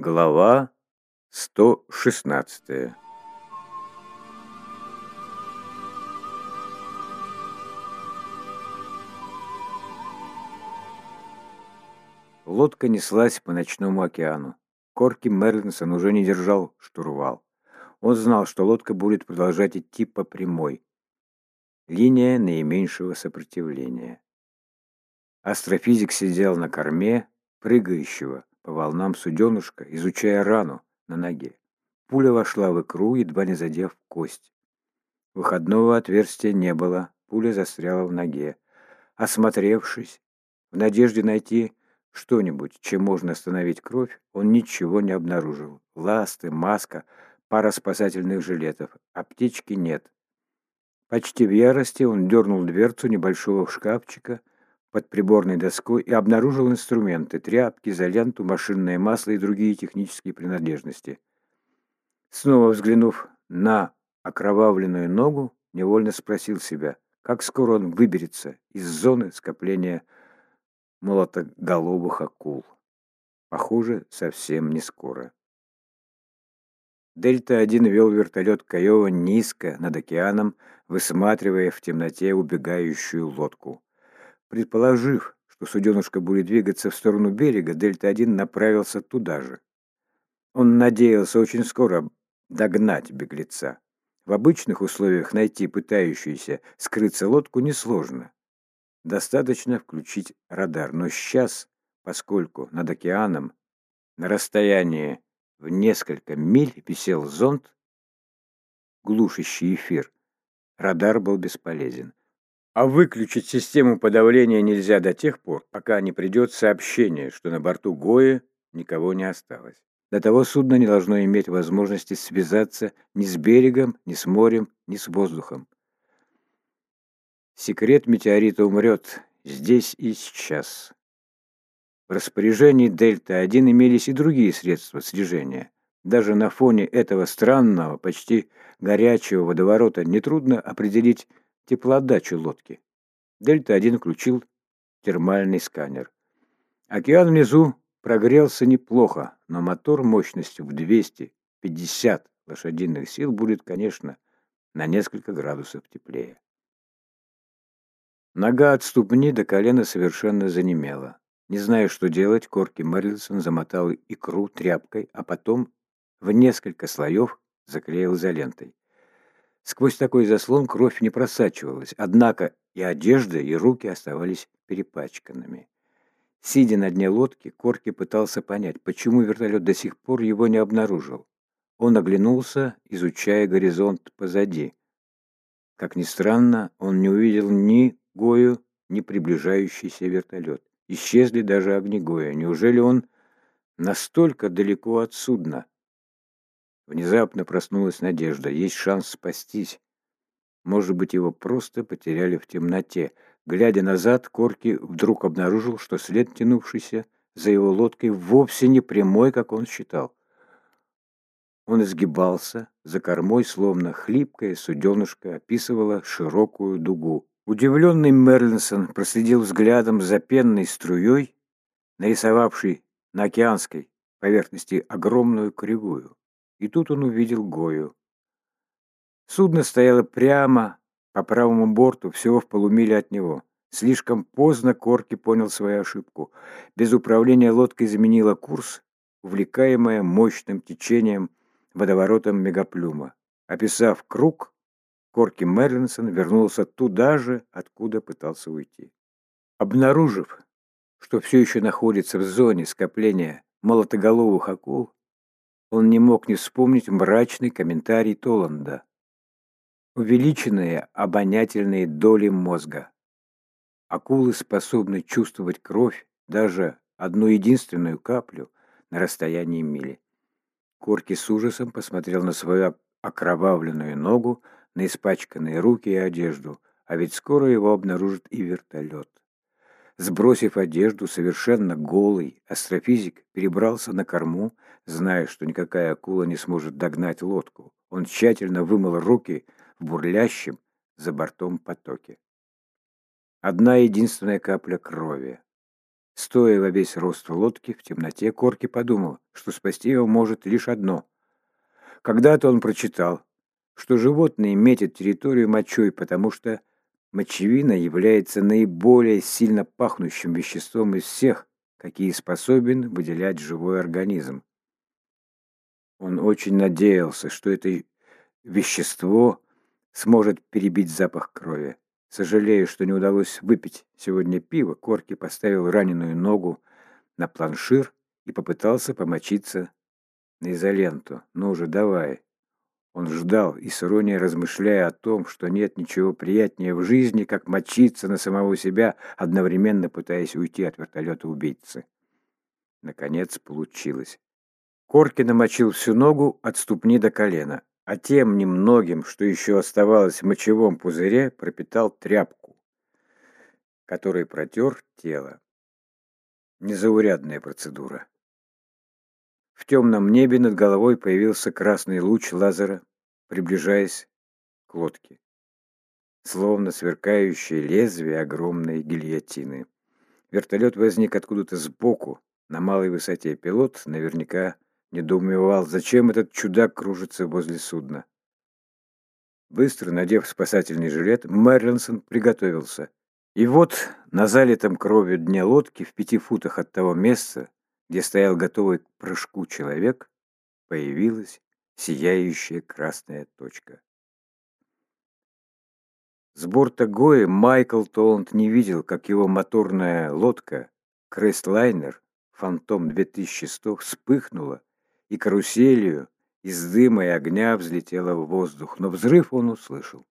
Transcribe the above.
Глава 116 Лодка неслась по ночному океану. Корки Мерлинсон уже не держал штурвал. Он знал, что лодка будет продолжать идти по прямой. Линия наименьшего сопротивления. Астрофизик сидел на корме прыгающего волнам суденышка, изучая рану на ноге. Пуля вошла в икру, едва не задев кость. Выходного отверстия не было, пуля застряла в ноге. Осмотревшись, в надежде найти что-нибудь, чем можно остановить кровь, он ничего не обнаружил. Ласты, маска, пара спасательных жилетов. Аптечки нет. Почти в ярости он дернул дверцу небольшого шкафчика под приборной доской и обнаружил инструменты, тряпки, изоленту, машинное масло и другие технические принадлежности. Снова взглянув на окровавленную ногу, невольно спросил себя, как скоро он выберется из зоны скопления молотоголовых акул. Похоже, совсем не скоро. Дельта-1 вел вертолет Каева низко над океаном, высматривая в темноте убегающую лодку. Предположив, что суденышко будет двигаться в сторону берега, Дельта-1 направился туда же. Он надеялся очень скоро догнать беглеца. В обычных условиях найти пытающуюся скрыться лодку несложно. Достаточно включить радар, но сейчас, поскольку над океаном на расстоянии в несколько миль висел зонд, глушащий эфир, радар был бесполезен. А выключить систему подавления нельзя до тех пор, пока не придет сообщение, что на борту Гоя никого не осталось. До того судно не должно иметь возможности связаться ни с берегом, ни с морем, ни с воздухом. Секрет метеорита умрет здесь и сейчас. В распоряжении Дельта-1 имелись и другие средства слежения. Даже на фоне этого странного, почти горячего водоворота нетрудно определить теплоотдачу лодки. Дельта-1 включил термальный сканер. Океан внизу прогрелся неплохо, но мотор мощностью в 250 лошадиных сил будет, конечно, на несколько градусов теплее. Нога от ступни до колена совершенно занемела. Не зная, что делать, Корки Мерлисон замотал икру тряпкой, а потом в несколько слоев заклеил изолентой. Сквозь такой заслон кровь не просачивалась, однако и одежда, и руки оставались перепачканными. Сидя на дне лодки, Корки пытался понять, почему вертолет до сих пор его не обнаружил. Он оглянулся, изучая горизонт позади. Как ни странно, он не увидел ни Гою, ни приближающийся вертолет. Исчезли даже огни Гоя. Неужели он настолько далеко от судна? Внезапно проснулась надежда. Есть шанс спастись. Может быть, его просто потеряли в темноте. Глядя назад, Корки вдруг обнаружил, что след, тянувшийся за его лодкой, вовсе не прямой, как он считал. Он изгибался, за кормой, словно хлипкое суденышко, описывало широкую дугу. Удивленный Мерлинсон проследил взглядом за пенной струей, нарисовавшей на океанской поверхности огромную кривую. И тут он увидел Гою. Судно стояло прямо по правому борту, всего в полумиле от него. Слишком поздно Корки понял свою ошибку. Без управления лодкой изменила курс, увлекаемая мощным течением водоворотом мегаплюма. Описав круг, Корки Мерлинсон вернулся туда же, откуда пытался уйти. Обнаружив, что все еще находится в зоне скопления молотоголовых акул, он не мог не вспомнить мрачный комментарий Толанда. Увеличенные обонятельные доли мозга. Акулы способны чувствовать кровь, даже одну единственную каплю, на расстоянии мили. Корки с ужасом посмотрел на свою окровавленную ногу, на испачканные руки и одежду, а ведь скоро его обнаружит и вертолет. Сбросив одежду, совершенно голый, астрофизик перебрался на корму, зная, что никакая акула не сможет догнать лодку. Он тщательно вымыл руки в бурлящем за бортом потоке. Одна единственная капля крови. Стоя во весь рост в лодке, в темноте, Корки подумал, что спасти его может лишь одно. Когда-то он прочитал, что животные метят территорию мочой, потому что мочевина является наиболее сильно пахнущим веществом из всех, какие способен выделять живой организм. Он очень надеялся, что это вещество сможет перебить запах крови. Сожалея, что не удалось выпить сегодня пиво, Корки поставил раненую ногу на планшир и попытался помочиться на изоленту. «Ну же, давай!» Он ждал и с иронией размышляя о том, что нет ничего приятнее в жизни, как мочиться на самого себя, одновременно пытаясь уйти от вертолета убийцы. Наконец получилось. Корки намочил всю ногу от ступни до колена, а тем немногим, что еще оставалось в мочевом пузыре, пропитал тряпку, которой протер тело. Незаурядная процедура. В темном небе над головой появился красный луч лазера, приближаясь к лодке, словно сверкающее лезвие огромной гильотины. Вертолет возник откуда-то сбоку, на малой высоте. Пилот наверняка Недоумевал, зачем этот чудак кружится возле судна. Быстро надев спасательный жилет, Мерлинсон приготовился. И вот на залитом кровью дне лодки в пяти футах от того места, где стоял готовый к прыжку человек, появилась сияющая красная точка. С борта Гои Майкл Толланд не видел, как его моторная лодка, Крестлайнер, Фантом 2100, вспыхнула и каруселью из дыма и огня взлетела в воздух, но взрыв он услышал.